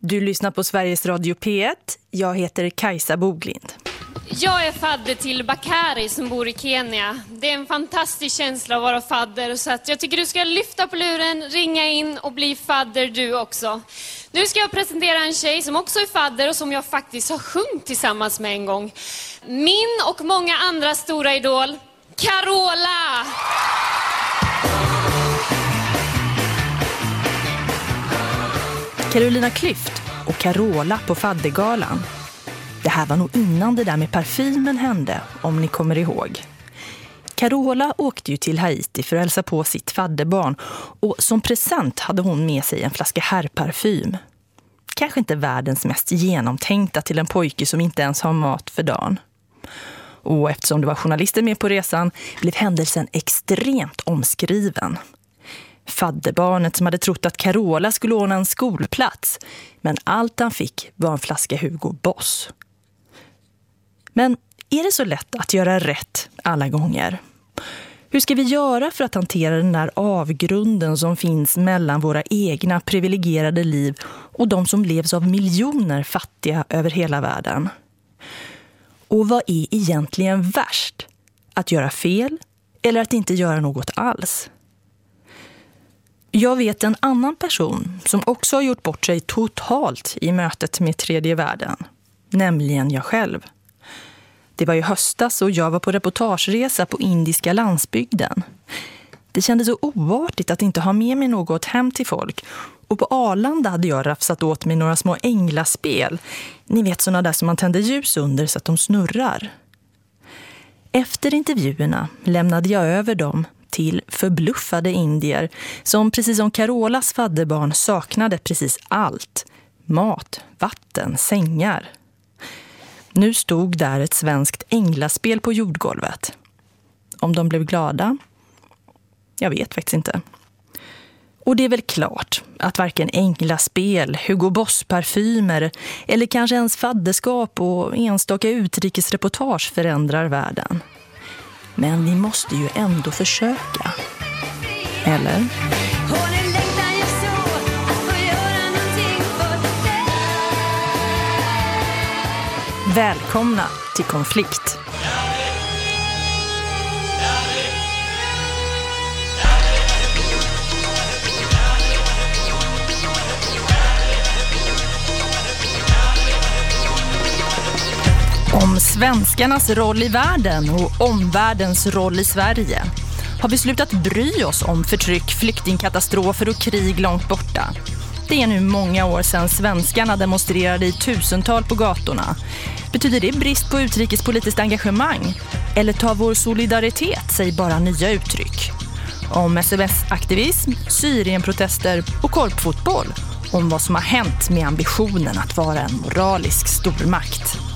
Du lyssnar på Sveriges Radio P1. Jag heter Kajsa Boglind. Jag är fadder till Bakari som bor i Kenya. Det är en fantastisk känsla att vara fadder så att jag tycker du ska lyfta på luren, ringa in och bli fadder du också. Nu ska jag presentera en tjej som också är fadder och som jag faktiskt har sjungit tillsammans med en gång. Min och många andra stora idol, Carola! Carolina Klüft och Carola på faddergalan. Det här var nog innan det där med parfymen hände, om ni kommer ihåg. Carola åkte ju till Haiti för att hälsa på sitt fadderbarn och som present hade hon med sig en flaska herrparfym. Kanske inte världens mest genomtänkta till en pojke som inte ens har mat för dagen. Och eftersom det var journalister med på resan blev händelsen extremt omskriven. Fadderbarnet som hade trott att Carola skulle ordna en skolplats. Men allt han fick var en flaska Hugo Boss. Men är det så lätt att göra rätt alla gånger? Hur ska vi göra för att hantera den där avgrunden som finns mellan våra egna privilegierade liv och de som levs av miljoner fattiga över hela världen? Och vad är egentligen värst? Att göra fel eller att inte göra något alls? Jag vet en annan person som också har gjort bort sig totalt i mötet med tredje världen. Nämligen jag själv. Det var i höstas och jag var på reportageresa på indiska landsbygden. Det kändes så oartigt att inte ha med mig något hem till folk. Och på Arlanda hade jag rafsat åt mig några små änglaspel. Ni vet såna där som man tänder ljus under så att de snurrar. Efter intervjuerna lämnade jag över dem till förbluffade indier som precis som Carolas fadderbarn saknade precis allt. Mat, vatten, sängar. Nu stod där ett svenskt änglaspel på jordgolvet. Om de blev glada? Jag vet faktiskt inte. Och det är väl klart att varken änglaspel, Hugo Boss-parfymer eller kanske ens fadderskap och enstaka utrikesreportage förändrar världen. Men vi måste ju ändå försöka. Eller? Välkomna till konflikt. Om svenskarnas roll i världen och omvärldens roll i Sverige har vi slutat bry oss om förtryck, flyktingkatastrofer och krig långt borta. Det är nu många år sedan svenskarna demonstrerade i tusental på gatorna. Betyder det brist på utrikespolitiskt engagemang? Eller tar vår solidaritet sig bara nya uttryck? Om sms-aktivism, Syrienprotester och korpfotboll. Om vad som har hänt med ambitionen att vara en moralisk stormakt.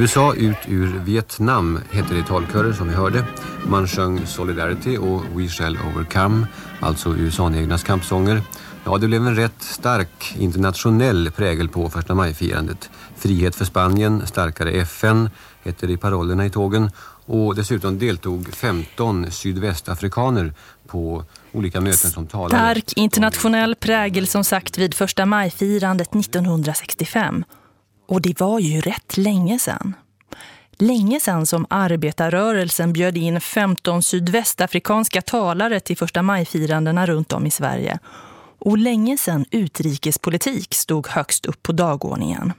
USA ut ur Vietnam hette det i talkörer som vi hörde. Man sjöng Solidarity och We Shall Overcome, alltså USA-egnas kampsånger. Ja, det blev en rätt stark internationell prägel på första majfirandet. Frihet för Spanien, starkare FN hette det i parollerna i tågen. Och dessutom deltog 15 sydvästafrikaner på olika möten som talade. Stark internationell prägel som sagt vid första majfirandet 1965. Och det var ju rätt länge sedan. Länge sedan som arbetarrörelsen bjöd in 15 sydvästafrikanska talare till första majfirandena runt om i Sverige. Och länge sedan utrikespolitik stod högst upp på dagordningen.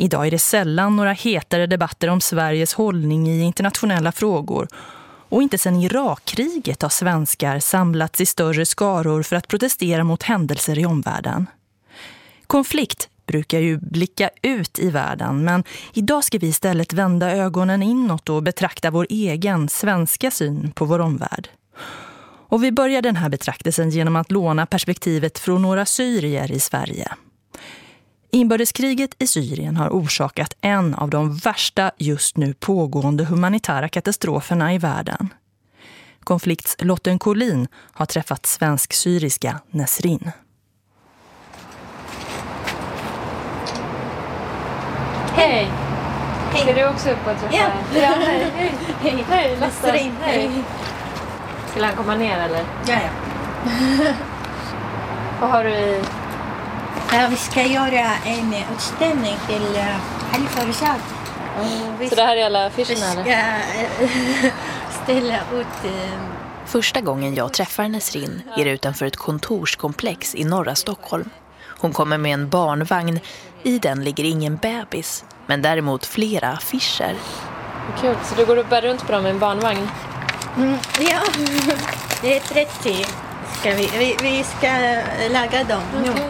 Idag är det sällan några hetare debatter om Sveriges hållning i internationella frågor. Och inte sedan Irakkriget har svenskar samlats i större skaror för att protestera mot händelser i omvärlden. Konflikt brukar ju blicka ut i världen men idag ska vi istället vända ögonen inåt och betrakta vår egen svenska syn på vår omvärld. Och vi börjar den här betraktelsen genom att låna perspektivet från några syrier i Sverige. Inbördeskriget i Syrien har orsakat en av de värsta just nu pågående humanitära katastroferna i världen. Konfliktslotten Collin har träffat svensk-syriska Nesrin. Hej! Hej. Ska du också upp och träffa? Ja. ja hej. Hej. Hej, Lotta. Hej. Hej. Skulle han komma ner eller? Ja, ja. Vad har du i? Ja. Vi ska göra en utställning till Halifa Rashad. Så det här är alla Vi affischerna ska eller? eh, ställa ut eh, Första gången jag träffar Nesrin är det utanför ett kontorskomplex i norra Stockholm. Hon kommer med en barnvagn. I den ligger ingen bebis, men däremot flera affischer. Kul. Så du går och bär runt på dem med en barnvagn? Mm, ja, det är 30. Ska vi, vi, vi ska laga dem nu. Okej.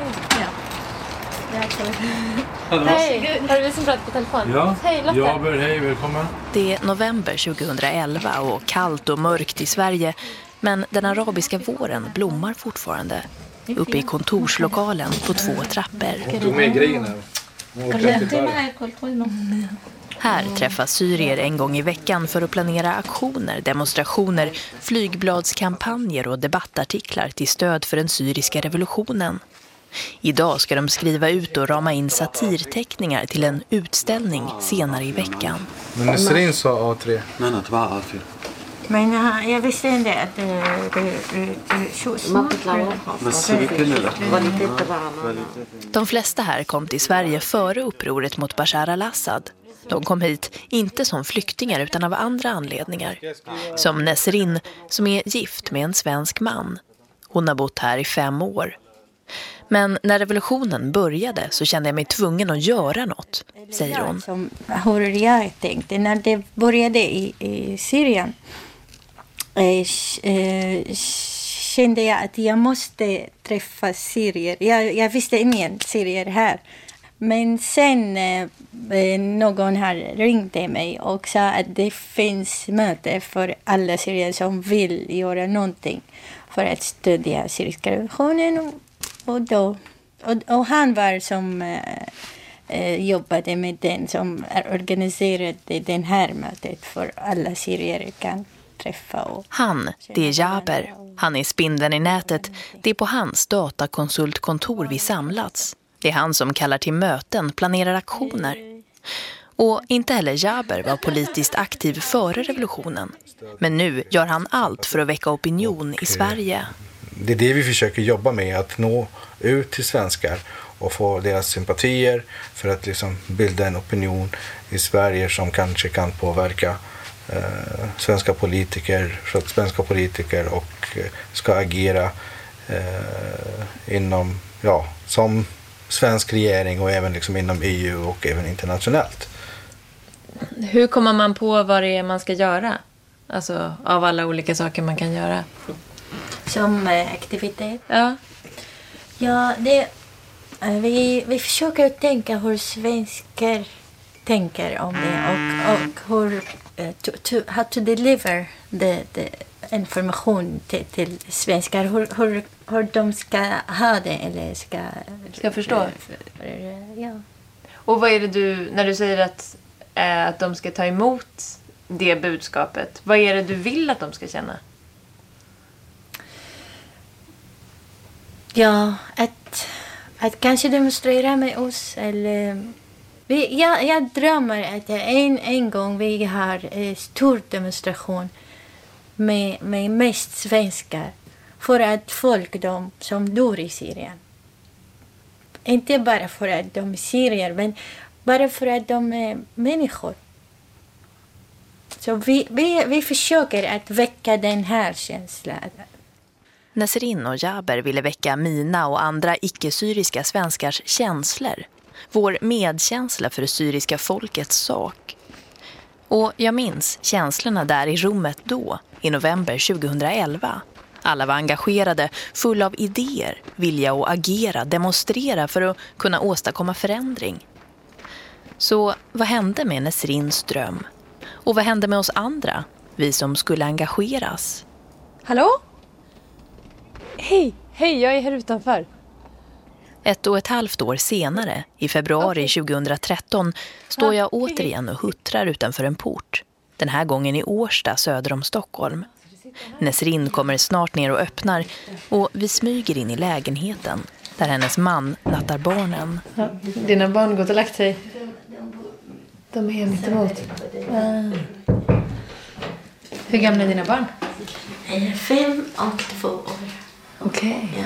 Ja. Hej. Har du vi som pratar på telefon? Ja, Hej Lotta. Jaber, hej, välkommen. Det är november 2011 och kallt och mörkt i Sverige. Men den arabiska våren blommar fortfarande. Uppe i kontorslokalen på två trappor. Hon tog med grejerna. Hon var 30 Här träffas syrier en gång i veckan för att planera aktioner, demonstrationer, flygbladskampanjer och debattartiklar till stöd för den syriska revolutionen. Idag ska de skriva ut och rama in satirteckningar till en utställning senare i veckan. Men Nesrin sa A3. Nej, det var alltid. Men uh, jag visste inte att det är så smart. De flesta här kom till Sverige före upproret mot Bashar al-Assad. De kom hit inte som flyktingar utan av andra anledningar. Som Nesrin som är gift med en svensk man. Hon har bott här i fem år. Men när revolutionen började så kände jag mig tvungen att göra något, säger hon. Som, hur jag tänkte när det började i, i Syrien. Eh, eh, kände jag att jag måste träffa syrier. Jag, jag visste ingen syrier här. Men sen eh, någon här ringde mig och sa att det finns möte för alla syrier som vill göra någonting för att stödja syriska revolutionen. Och, då, och, och han var som eh, eh, jobbade med den som organiserade det här mötet för alla syrier kan träffa. Och, Han, det är Jaber. Han är spindeln i nätet. Det är på hans datakonsultkontor vi samlats. Det är han som kallar till möten, planerar aktioner. Och inte heller Jaber var politiskt aktiv före revolutionen. Men nu gör han allt för att väcka opinion i Sverige. Det är det vi försöker jobba med, att nå ut till svenskar och få deras sympatier för att liksom bilda en opinion i Sverige som kanske kan påverka eh, svenska politiker, så att svenska politiker och eh, ska agera eh, inom, ja, som svensk regering och även liksom inom EU och även internationellt. Hur kommer man på vad det är man ska göra? Alltså av alla olika saker man kan göra som eh, aktivitet. Ja. Ja, det, eh, vi, vi försöker tänka hur svenskar tänker om det och, och hur eh, to, to, how to deliver the, the information till, till svenskar. Hur, hur, hur de ska ha det eller ska... Ska förstå. Ja. Och vad är det du, när du säger att, eh, att de ska ta emot det budskapet, vad är det du vill att de ska känna? Ja, att, att kanske demonstrera med oss. Eller, vi, jag, jag drömmer att en, en gång vi har en stor demonstration med, med mest svenskar för att folk de, som dör i Syrien. Inte bara för att de är syrier, men bara för att de är människor. Så vi, vi, vi försöker att väcka den här känslan. Nesrin och Jaber ville väcka mina och andra icke-syriska svenskars känslor. Vår medkänsla för det syriska folkets sak. Och jag minns känslorna där i rummet då, i november 2011. Alla var engagerade, fulla av idéer, vilja att agera, demonstrera för att kunna åstadkomma förändring. Så vad hände med Nesrins dröm? Och vad hände med oss andra, vi som skulle engageras? Hallå? Hej, hej, jag är här utanför. Ett och ett halvt år senare, i februari 2013, står jag återigen och huttrar utanför en port. Den här gången i Årsta söder om Stockholm. Nesrin kommer snart ner och öppnar och vi smyger in i lägenheten där hennes man nattar barnen. Dina barn gått och lagt sig? De är mittemot. Ah. Hur gamla är dina barn? Fem och två år. Okej. Ja.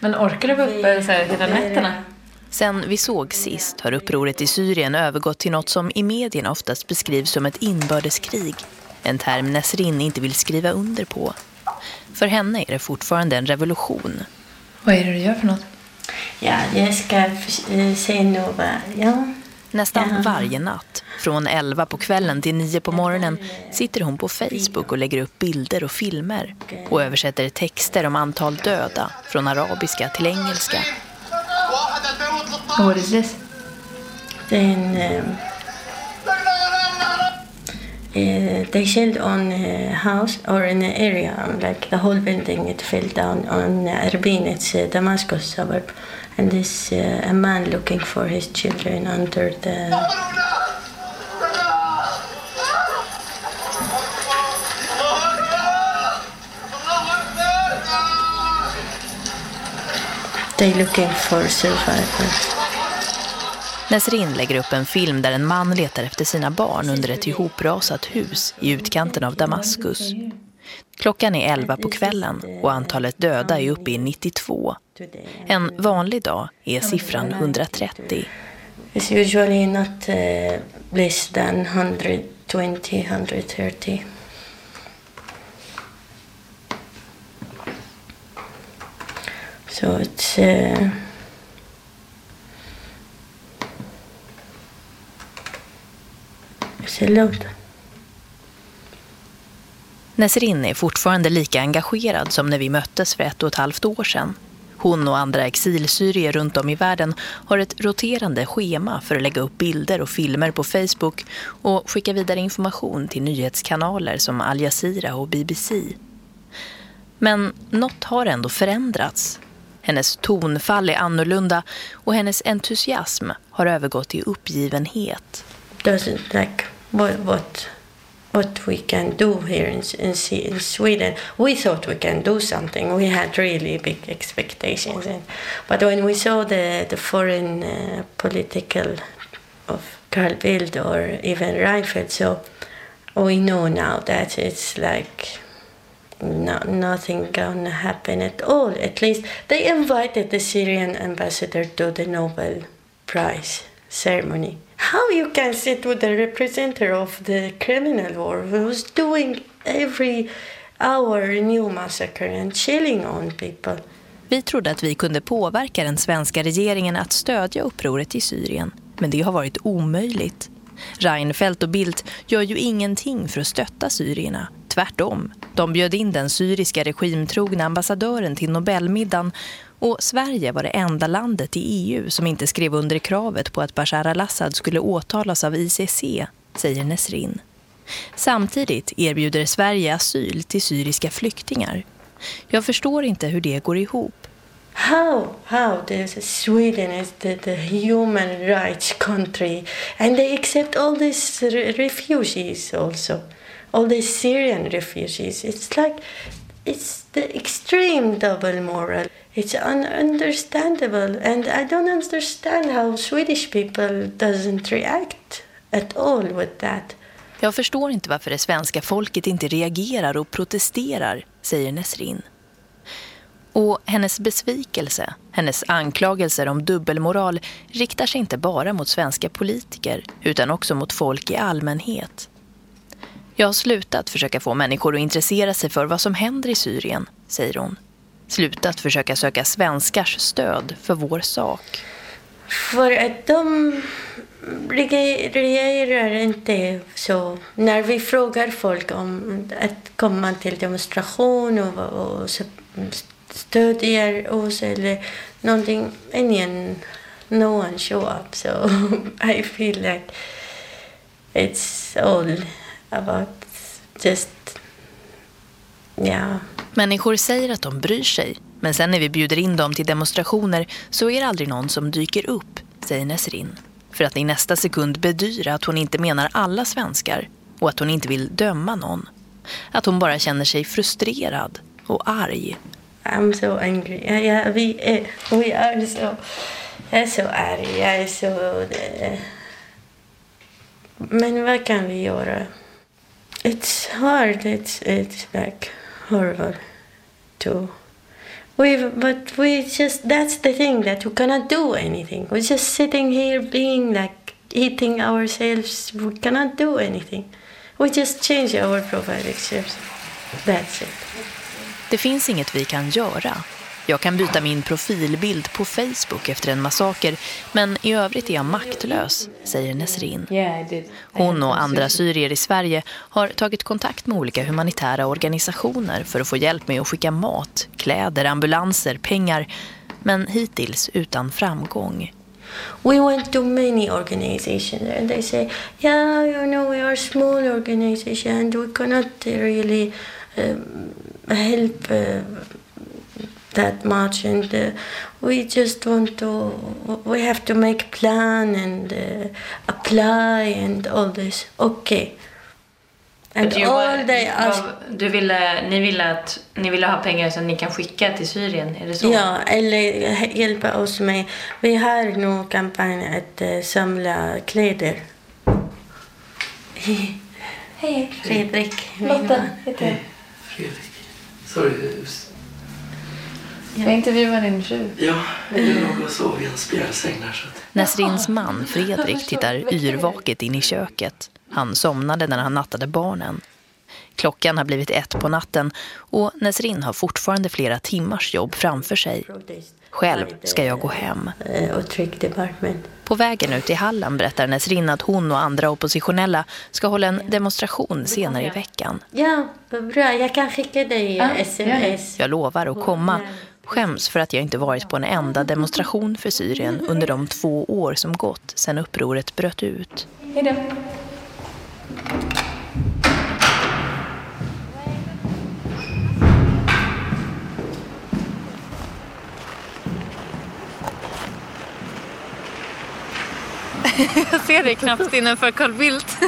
Men orkar du vara uppe så här hela nätterna? Sen vi såg sist har upproret i Syrien övergått till något som i medierna oftast beskrivs som ett inbördeskrig. En term Nesrin inte vill skriva under på. För henne är det fortfarande en revolution. Vad är det du gör för något? Ja, jag ska eh, se några. Ja. Nästan Ja. varje natt, från 11 på kvällen till 9 på morgonen, sitter hon på Facebook och lägger upp bilder och filmer och översätter texter om antal döda från arabiska till engelska. What is this? Then um, uh, they shelled on a house or an area, like the whole building, it fell down on uh, Erbil, it's a Damascus suburb. And this uh, a man looking for his children under the. They looking for survivors. Nesrin lägger upp en film där en man letar efter sina barn under ett ihoprasat hus i utkanten av Damaskus. Klockan är 11 på kvällen och antalet döda är uppe i 92. En vanlig dag är siffran 130. It's usually not uh, less than 120, 130. So it's uh, it's a lot. Nesrin är fortfarande lika engagerad som när vi möttes för ett och ett halvt år sedan. Hon och andra exilsyrier runt om i världen har ett roterande schema för att lägga upp bilder och filmer på Facebook och skicka vidare information till nyhetskanaler som Al Jazeera och BBC. Men något har ändå förändrats. Hennes tonfall är annorlunda och hennes entusiasm har övergått i uppgivenhet. Doesn't like what what what we can do here in, in, in Sweden. We thought we can do something. We had really big expectations, and, but when we saw the the foreign uh, political of Carl Bildt or even Reinfeldt, so we know now that it's like no, nothing gonna happen at all. At least they invited the Syrian ambassador to the Nobel Prize ceremony. How you can sit with the representative of the criminal war who's doing every hour a new massacre and chilling on people? Vi trodde att vi kunde påverka den svenska regeringen att stödja upproret i Syrien. Men det har varit omöjligt. Reinfeldt och Bildt gör ju ingenting för att stötta syrierna. Tvärtom. De bjöd in den syriska regimtrogna ambassadören till Nobelmiddagen och Sverige var det enda landet i EU som inte skrev under kravet på att Bashar al-Assad skulle åtalas av ICC, säger Nesrin. Samtidigt erbjuder Sverige asyl till syriska flyktingar. Jag förstår inte hur det går ihop. How how does Sweden is the, the human rights country and they accept all these refugees also, all these Syrian refugees. It's like it's the extreme double moral. It's ununderstandable, and I don't understand how Swedish people doesn't react at all with that. Jag förstår inte varför det svenska folket inte reagerar och protesterar, säger Nesrin. Och hennes besvikelse, hennes anklagelser om dubbelmoral riktar sig inte bara mot svenska politiker utan också mot folk i allmänhet. Jag har slutat försöka få människor att intressera sig för vad som händer i Syrien, säger hon. Slutat försöka söka svenskars stöd för vår sak. För att de reagerar inte så. När vi frågar folk om att komma till demonstration och, och stödjer oss eller någonting, ingen, no one show up. So I feel like it's all about just, yeah. Människor säger att de bryr sig, men sen när vi bjuder in dem till demonstrationer så är det aldrig någon som dyker upp, säger Nesrin. För att i nästa sekund bedyra att hon inte menar alla svenskar och att hon inte vill döma någon. Att hon bara känner sig frustrerad och arg. I'm so angry. Ja, ja, vi är, we are so, jag är så arg. Jag är så... eh, Men vad kan vi göra? It's hard. It's, it's like horrible to... We, but we just, that's the thing, that we cannot do anything. We're just sitting here being like, eating ourselves. We cannot do anything. We just change our profile pictures. That's it. Det finns inget vi kan göra. Jag kan byta min profilbild på Facebook efter en massaker, men i övrigt är jag maktlös, säger Nesrin. Hon och andra syrier i Sverige har tagit kontakt med olika humanitära organisationer för att få hjälp med att skicka mat, kläder, ambulanser, pengar, men hittills utan framgång. We went to many organizations and they say, yeah, you know, we are a small organization and we cannot really um, help uh, that much and uh, we just want to, we have to make plan and uh, apply and all this. Okay. And Du, all they ask, du ville, ni, ville att, ni ville ha pengar som ni kan skicka till Syrien, är det så? Ja, eller hjälpa oss med... Vi har nu kampanj att uh, samla kläder. Hej, Fredrik. min man. Fredrik. Sorry. Jag intervjuar din fru. Ja, jag låg och sov i en spjälsäng där. Så. Nesrins man Fredrik tittar yrvaket in i köket. Han somnade när han nattade barnen. Klockan har blivit ett på natten och Nesrin har fortfarande flera timmars jobb framför sig. Själv ska jag gå hem. På vägen ut i Halland berättar Nesrin att hon och andra oppositionella ska hålla en demonstration senare i veckan. Ja, bra. Jag kan skicka dig sms. Jag lovar att komma. Skäms för att jag inte varit på en enda demonstration för Syrien under de två år som gått sedan upproret bröt ut. Hej då. Jag ser dig knappt innanför Carl Bildt.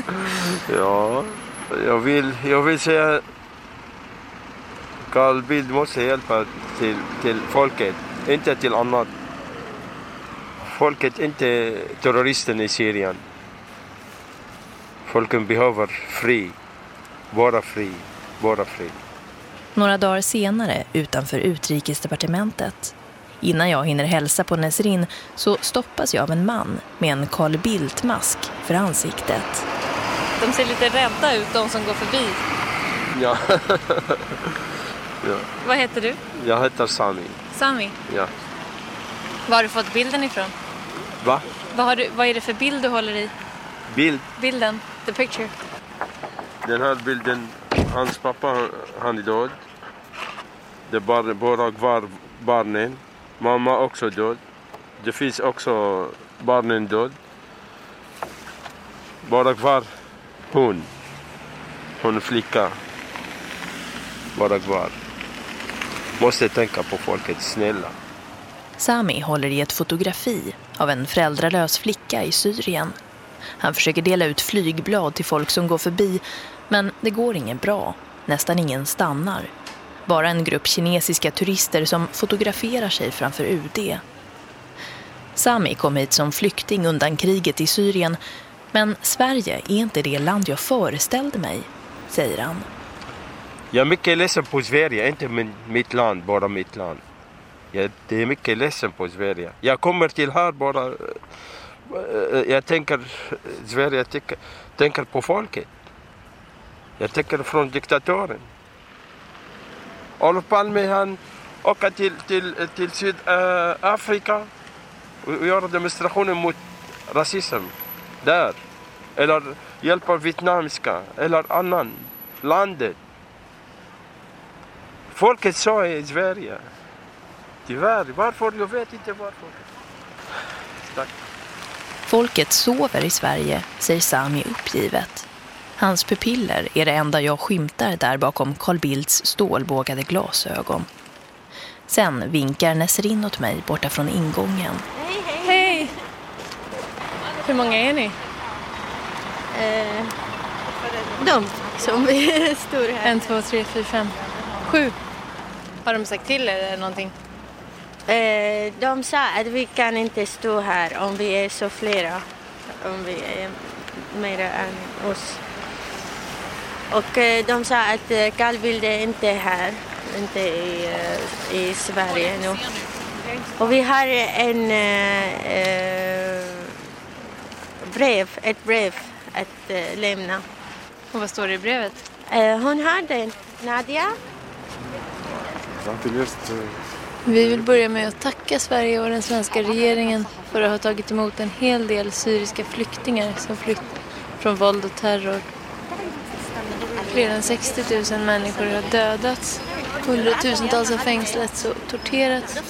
Ja, jag vill, jag vill säga Carl Bildt måste hjälpa till, till folket, inte till annat. Folket, inte terroristen i Syrien. Folken behöver fri. Bara fri. Bara fri. Några dagar senare utanför utrikesdepartementet. Innan jag hinner hälsa på Nesrin så stoppas jag av en man med en Carl Bildt-mask för ansiktet. De ser lite rädda ut, de som går förbi. Ja, Vad heter du? jag heter Sami. Sami. Ja. Var har du fått bilden ifrån? Va? Vad, har du, vad är det för bild du håller i? Bild? Bilden? The picture? Den här bilden, hans pappa han är död. Det är bara, kvar barnen. Mamma också död. Det finns också barnen död. Bara kvar hon. Hon flicka. Bara kvar. Måste tänka på folket, snälla. Sami håller i ett fotografi av en föräldralös flicka i Syrien. Han försöker dela ut flygblad till folk som går förbi, men det går inget bra. Nästan ingen stannar. Bara en grupp kinesiska turister som fotograferar sig framför UD. Sami kom hit som flykting undan kriget i Syrien, men Sverige är inte det land jag föreställde mig, säger han. Jag är mycket ledsen på Sverige, inte min, mitt land, bara mitt land. Jag, det är mycket ledsen på Sverige. Jag kommer till här bara... Eh, eh, jag tänker Sverige, jag tänker, tänker på folket. Jag tänker från diktatören. Olof Palme han åker till, till, till Sydafrika och gör demonstrationer mot rasism där. Eller hjälper vietnamesiska eller annan landet. Folket sa i Sverige. Tyvärr, varför? Jag vet inte varför. Tack. Folket sover i Sverige, säger Sami uppgivet. Hans pupiller är det enda jag skymtar där bakom Carl Bildts stålbågade glasögon. Sen vinkar Nesrin åt mig borta från ingången. Hej! Hur många är ni? Eh, de som står här. En, två, tre, fyra, fem, sju. Har de sagt till er eller någonting? Eh, de sa att vi kan inte stå här om vi är så flera. Om vi är mer än oss. Och eh, de sa att eh, Carl Bildt är inte här, inte i, eh, i Sverige nu. Och vi har en eh, brev, ett brev att eh, lämna. Och vad står det i brevet? Eh, hon har den. Nadia? Inte läst... Vi vill börja med att tacka Sverige och den svenska regeringen för att ha tagit emot en hel del syriska flyktingar som flytt från våld och terror. Fler än 60 000 människor har dödats, hundratusentals har fängslats och torterats,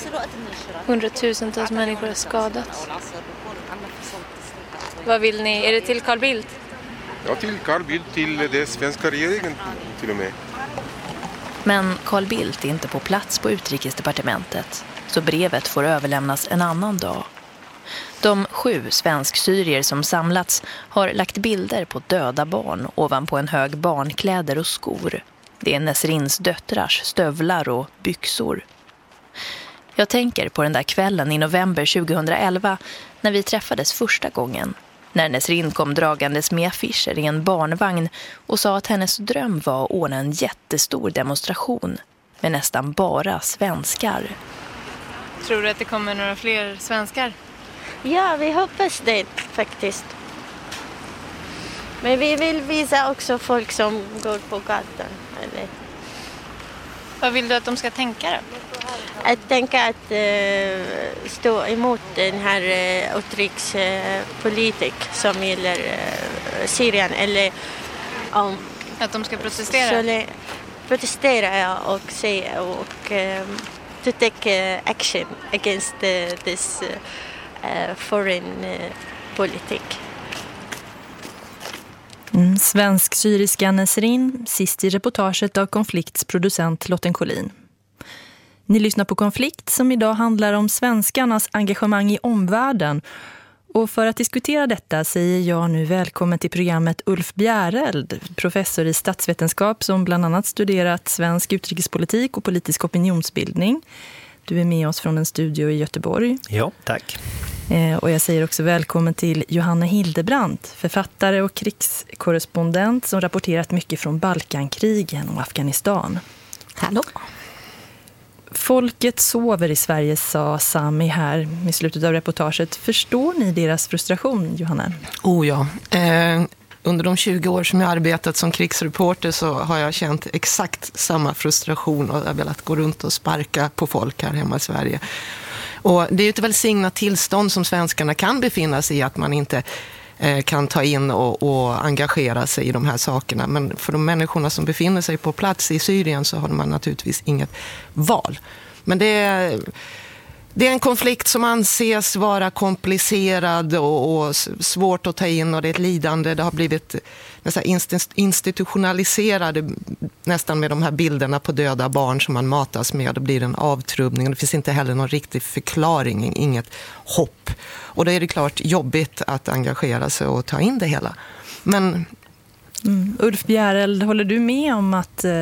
hundratusentals människor har skadats. Vad vill ni? Är det till Carl Bildt? Ja, till Carl Bildt, till den svenska regeringen till och med. Men Carl Bildt är inte på plats på utrikesdepartementet så brevet får överlämnas en annan dag. De sju svensk-syrier som samlats har lagt bilder på döda barn ovanpå en hög barnkläder och skor. Det är Nesrins döttrars stövlar och byxor. Jag tänker på den där kvällen i november 2011 när vi träffades första gången. När Nesrin kom dragandes med affischer i en barnvagn och sa att hennes dröm var att ordna en jättestor demonstration med nästan bara svenskar. Tror du att det kommer några fler svenskar? Ja, vi hoppas det faktiskt. Men vi vill visa också folk som går på gatan. Eller, Vad vill du att de ska tänka då? Att tänka att eh, stå emot den här uh, utrikespolitik som gäller eh, Syrien. Eller om Att de ska protestera? så protestera ja, och säga och um, to take uh, action against uh, this uh, uh, foreign uh, politik. Mm, Svensk-syriska Nesrin, sist i reportaget av Konflikts producent Lotten Collin. Ni lyssnar på Konflikt som idag handlar om svenskarnas engagemang i omvärlden. Och för att diskutera detta säger jag nu välkommen till programmet Ulf Bjäreld, professor i statsvetenskap som bland annat studerat svensk utrikespolitik och politisk opinionsbildning. Du är med oss från en studio i Göteborg. Ja, tack. Eh, Och jag säger också välkommen till Johanna Hildebrandt, författare och krigskorrespondent som rapporterat mycket från Balkankrigen och Afghanistan. Hallå. Folket sover i Sverige, sa Sami här i slutet av reportaget. Förstår ni deras frustration, Johanna? Oh ja. Eh, under de 20 år som jag arbetat som krigsreporter så har jag känt exakt samma frustration och jag har velat gå runt och sparka på folk här hemma i Sverige. Och det är ju ett välsignat tillstånd som svenskarna kan befinna sig i, att man inte Eh, kan ta in och, och engagera sig i de här sakerna. Men för de människorna som befinner sig på plats i Syrien så har man naturligtvis inget val. Men det är, det är en konflikt som anses vara komplicerad och, och svårt att ta in och det är ett lidande. Det har blivit nästan institutionaliserade nästan med de här bilderna på döda barn som man matas med. Det blir en avtrubbning. Det finns inte heller någon riktig förklaring, inget hopp. Och då är det klart jobbigt att engagera sig och ta in det hela. Men Mm. Ulf Bjäreld, håller du med om att eh,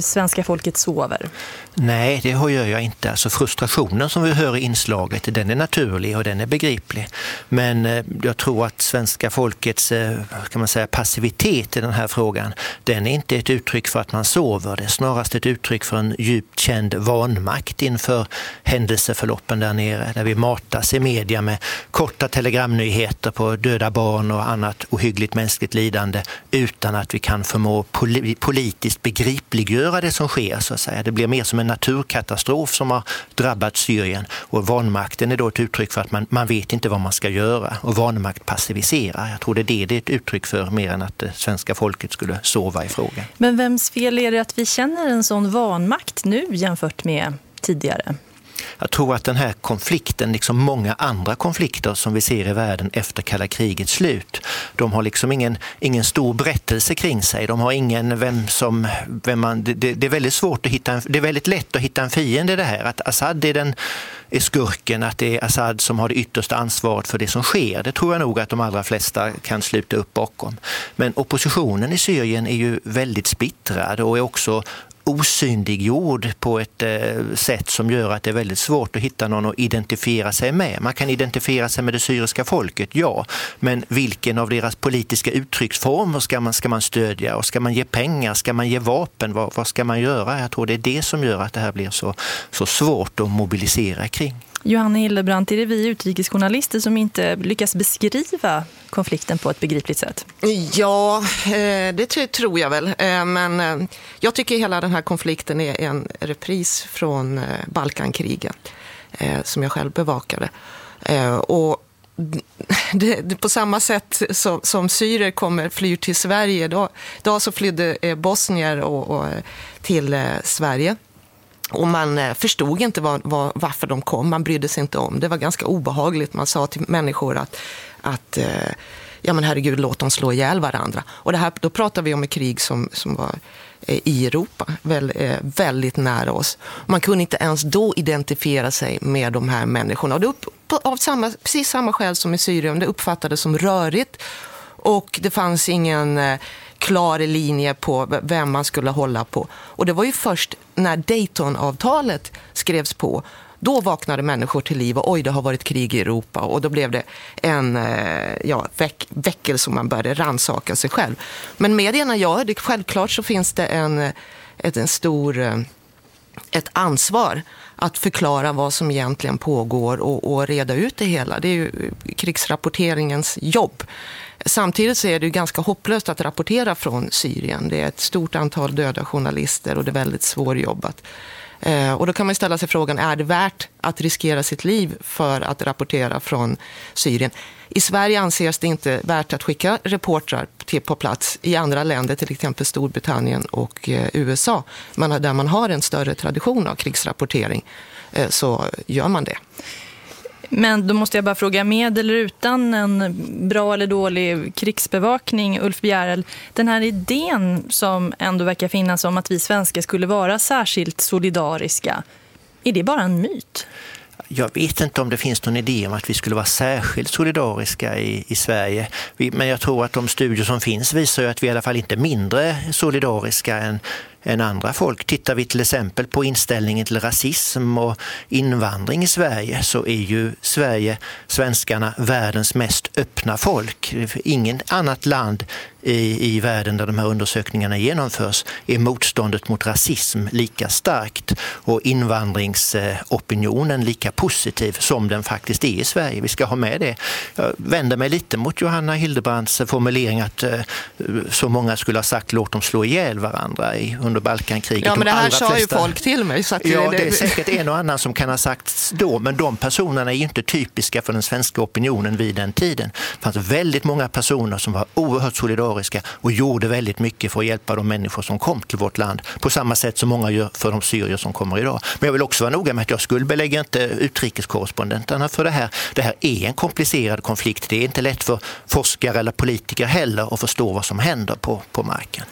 svenska folket sover? Nej, det gör jag inte. Alltså frustrationen som vi hör i inslaget, den är naturlig och den är begriplig. Men eh, jag tror att svenska folkets eh, kan man säga, passivitet i den här frågan, den är inte ett uttryck för att man sover. Det är snarast ett uttryck för en djupt känd vanmakt inför händelseförloppen där nere. Där vi matas i media med korta telegramnyheter på döda barn och annat ohyggligt mänskligt lidande utan att vi kan förmå poli- politiskt begripliggöra det som sker. Så att säga. Det blir mer som en naturkatastrof som har drabbat Syrien och vanmakten är då ett uttryck för att man, man vet inte vad man ska göra och vanmakt passiviserar. Jag tror det är det det är ett uttryck för mer än att det svenska folket skulle sova i frågan. Men vems fel är det att vi känner en sån vanmakt nu jämfört med tidigare? Jag tror att den här konflikten, liksom många andra konflikter som vi ser i världen efter kalla krigets slut, de har liksom ingen, ingen stor berättelse kring sig. De har ingen vem som, vem man, det, det är väldigt svårt att hitta, en, det är väldigt lätt att hitta en fiende i det här. Att Assad är, den, är skurken, att det är Assad som har det yttersta ansvaret för det som sker. Det tror jag nog att de allra flesta kan sluta upp bakom. Men oppositionen i Syrien är ju väldigt splittrad och är också osynliggjord på ett eh, sätt som gör att det är väldigt svårt att hitta någon att identifiera sig med. Man kan identifiera sig med det syriska folket, ja, men vilken av deras politiska uttrycksformer ska man, ska man stödja? Och ska man ge pengar? Ska man ge vapen? Vad, vad ska man göra? Jag tror det är det som gör att det här blir så, så svårt att mobilisera kring. Johanna Hildebrandt, är det vi utrikesjournalister som inte lyckas beskriva konflikten på ett begripligt sätt? Ja, eh, det tror jag väl. Eh, men eh, jag tycker hela den här konflikten är en repris från Balkankriget som jag själv bevakade. Och det, på samma sätt som, som syrier kommer, flyr till Sverige, då, då så flydde bosnier och, och till Sverige. Och man eh, förstod inte var, var, varför de kom, man brydde sig inte om. Det var ganska obehagligt. Man sa till människor att, att eh, ja men herregud, låt dem slå ihjäl varandra. Och det här, då pratar vi om ett krig som, som var eh, i Europa, väl, väldigt nära oss. Man kunde inte ens då identifiera sig med de här människorna. Och det upp, av samma, precis samma skäl som i Syrien, det uppfattades som rörigt och det fanns ingen klar linje på vem man skulle hålla på. Och det var ju först när Daytonavtalet skrevs på då vaknade människor till liv och oj, det har varit krig i Europa. Och då blev det en eh, ja, väck, väckelse och man började ransaka sig själv. Men medierna, ja, det, självklart så finns det en, ett, en stor, eh, ett ansvar att förklara vad som egentligen pågår och, och reda ut det hela. Det är ju eh, krigsrapporteringens jobb. Samtidigt så är det ganska hopplöst att rapportera från Syrien. Det är ett stort antal döda journalister och det är väldigt svårjobbat. Eh, och då kan man ställa sig frågan, är det värt att riskera sitt liv för att rapportera från Syrien? I Sverige anses det inte värt att skicka reportrar till, på plats. I andra länder, till exempel Storbritannien och eh, USA, man, där man har en större tradition av krigsrapportering, eh, så gör man det. Men då måste jag bara fråga, med eller utan en bra eller dålig krigsbevakning, Ulf Bjärel, den här idén som ändå verkar finnas om att vi svenskar skulle vara särskilt solidariska, är det bara en myt? Jag vet inte om det finns någon idé om att vi skulle vara särskilt solidariska i, i Sverige. Vi, men jag tror att de studier som finns visar att vi i alla fall inte är mindre solidariska än än andra folk. Tittar vi till exempel på inställningen till rasism och invandring i Sverige så är ju Sverige, svenskarna, världens mest öppna folk. Inget annat land i, i världen där de här undersökningarna genomförs är motståndet mot rasism lika starkt och invandringsopinionen lika positiv som den faktiskt är i Sverige. Vi ska ha med det. Jag vänder mig lite mot Johanna Hildebrands formulering att eh, så många skulle ha sagt låt dem slå ihjäl varandra under Balkankriget. Ja, men det här sa flesta... ju folk till mig. Så ja, det... det är säkert en och annan som kan ha sagt då, men de personerna är inte typiska för den svenska opinionen vid den tiden. Det fanns väldigt många personer som var oerhört solidariska och gjorde väldigt mycket för att hjälpa de människor som kom till vårt land, på samma sätt som många gör för de syrier som kommer idag. Men jag vill också vara noga med att jag skuldbelägger inte utrikeskorrespondenterna för det här. Det här är en komplicerad konflikt. Det är inte lätt för forskare eller politiker heller att förstå vad som händer på, på marken.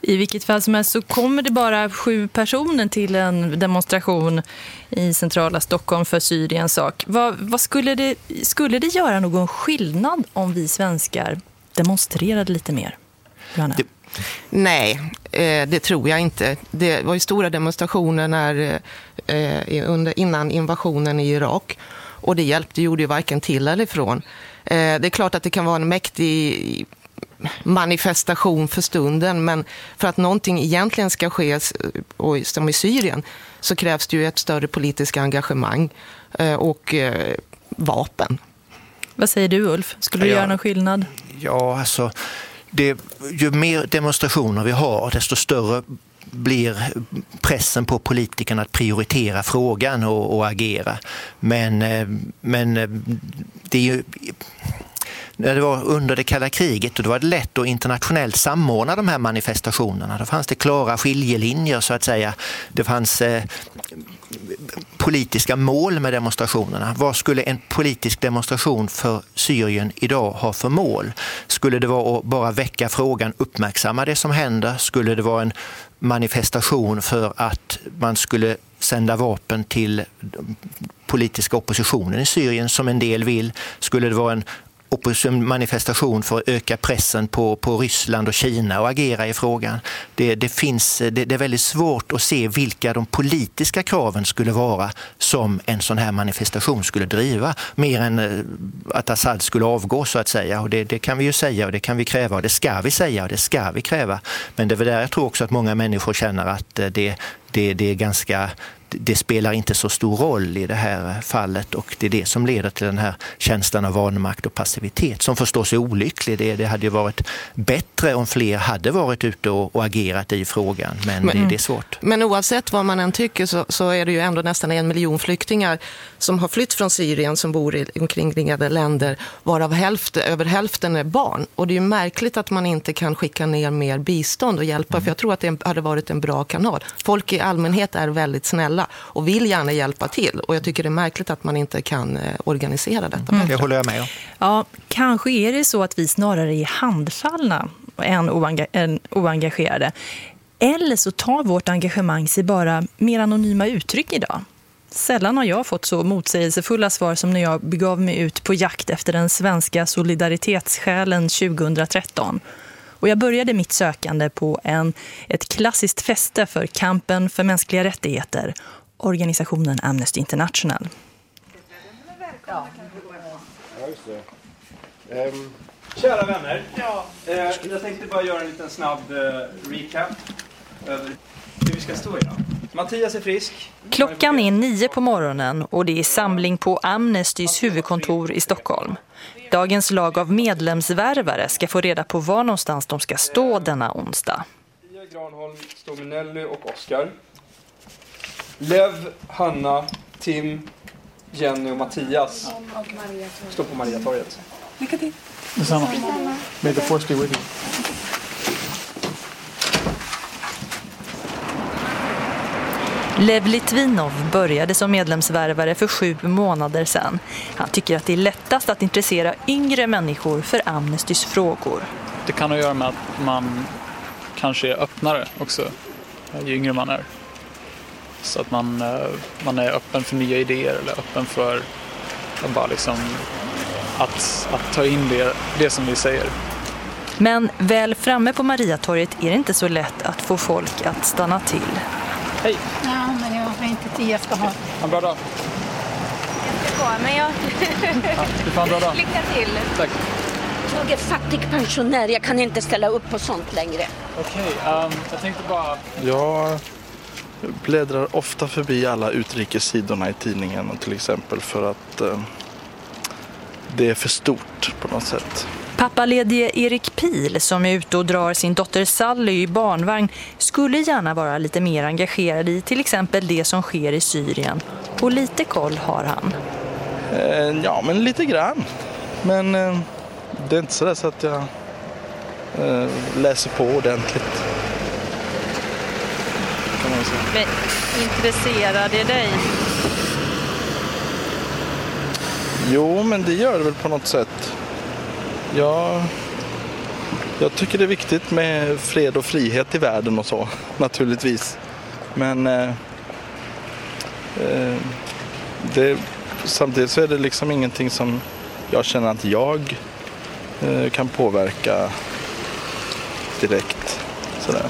I vilket fall som helst så kommer det bara sju personer till en demonstration i centrala Stockholm för Syriens sak. Vad, vad skulle, det, skulle det göra någon skillnad om vi svenskar demonstrerade lite mer? Det, nej, eh, det tror jag inte. Det var ju stora demonstrationer när, eh, eh, under, innan invasionen i Irak. Och det hjälpte gjorde ju varken till eller ifrån. Det är klart att det kan vara en mäktig manifestation för stunden. Men för att någonting egentligen ska ske, och som i Syrien, så krävs det ju ett större politiskt engagemang och vapen. Vad säger du Ulf? Skulle du ja, göra någon skillnad? Ja, alltså... Det, ju mer demonstrationer vi har, desto större blir pressen på politikerna att prioritera frågan och, och agera. Men, eh, men det är ju det var under det kalla kriget och då var det lätt att internationellt samordna de här manifestationerna. Då fanns det klara skiljelinjer så att säga. Det fanns eh, politiska mål med demonstrationerna. Vad skulle en politisk demonstration för Syrien idag ha för mål? Skulle det vara att bara väcka frågan, uppmärksamma det som händer? Skulle det vara en manifestation för att man skulle sända vapen till politiska oppositionen i Syrien som en del vill? Skulle det vara en manifestation för att öka pressen på, på Ryssland och Kina och agera i frågan. Det, det, finns, det, det är väldigt svårt att se vilka de politiska kraven skulle vara som en sån här manifestation skulle driva, mer än eh, att Assad skulle avgå så att säga. Och det, det kan vi ju säga och det kan vi kräva och det ska vi säga och det ska vi kräva. Men det är väl där jag tror också att många människor känner att eh, det, det, det är ganska det spelar inte så stor roll i det här fallet och det är det som leder till den här känslan av vanmakt och passivitet som förstås är olycklig. Det, det hade ju varit bättre om fler hade varit ute och, och agerat i frågan, men, men det, det, är svårt. Men oavsett vad man än tycker så, så, är det ju ändå nästan en miljon flyktingar som har flytt från Syrien som bor i omkringliggande länder, varav hälften, över hälften är barn. Och det är ju märkligt att man inte kan skicka ner mer bistånd och hjälpa, mm. för jag tror att det hade varit en bra kanal. Folk i allmänhet är väldigt snälla alla och vill gärna hjälpa till. Och jag tycker det är märkligt att man inte kan eh, organisera detta mm. Det håller jag med om. Ja, kanske är det så att vi snarare är handfallna än, oenga än oengagerade. Eller så tar vårt engagemang sig bara mer anonyma uttryck idag. Sällan har jag fått så motsägelsefulla svar som när jag begav mig ut på jakt efter den svenska solidaritetssjälen 2013. Och jag började mitt sökande på en, ett klassiskt fäste för kampen för mänskliga rättigheter, organisationen Amnesty International. Ja. Um, kära vänner, ja. uh, jag tänkte bara göra en liten snabb uh, recap över hur vi ska stå idag. Mattias är frisk. Klockan är nio på morgonen och det är samling på Amnestys huvudkontor i Stockholm. Dagens lag av medlemsvärvare ska få reda på var någonstans de ska stå denna onsdag. Pia Granholm står med Nelly och Oskar. Lev, Hanna, Tim, Jenny och Mattias står på Mariatorget. Lycka till. Detsamma. May the force be with you. Lev Litvinov började som medlemsvärvare för sju månader sedan. Han tycker att det är lättast att intressera yngre människor för Amnestys frågor. Det kan ha att göra med att man kanske är öppnare också, ju yngre man är. Så att man, eh, man är öppen för nya idéer eller öppen för att bara liksom att, att ta in det, det som vi säger. Men väl framme på Mariatorget är det inte så lätt att få folk att stanna till. Hej! Ja, men jag har inte tid. Jag ska ha... Ha en bra dag. Jag ska gå, men jag... ja, du får en bra dag. Lycka till. Tack. Jag är fattig pensionär. Jag kan inte ställa upp på sånt längre. Okej, okay, um, jag tänkte bara... Jag bläddrar ofta förbi alla utrikessidorna i tidningen till exempel för att uh, det är för stort på något sätt. Pappaledige Erik Pil som är ute och drar sin dotter Sally i barnvagn skulle gärna vara lite mer engagerad i till exempel det som sker i Syrien. Och lite koll har han. Eh, ja, men lite grann. Men eh, det är inte så, så att jag eh, läser på ordentligt. Men intresserar det dig? Jo, men det gör det väl på något sätt. Ja, jag tycker det är viktigt med fred och frihet i världen och så, naturligtvis. Men eh, eh, det, samtidigt så är det liksom ingenting som jag känner att jag eh, kan påverka direkt. Sådär.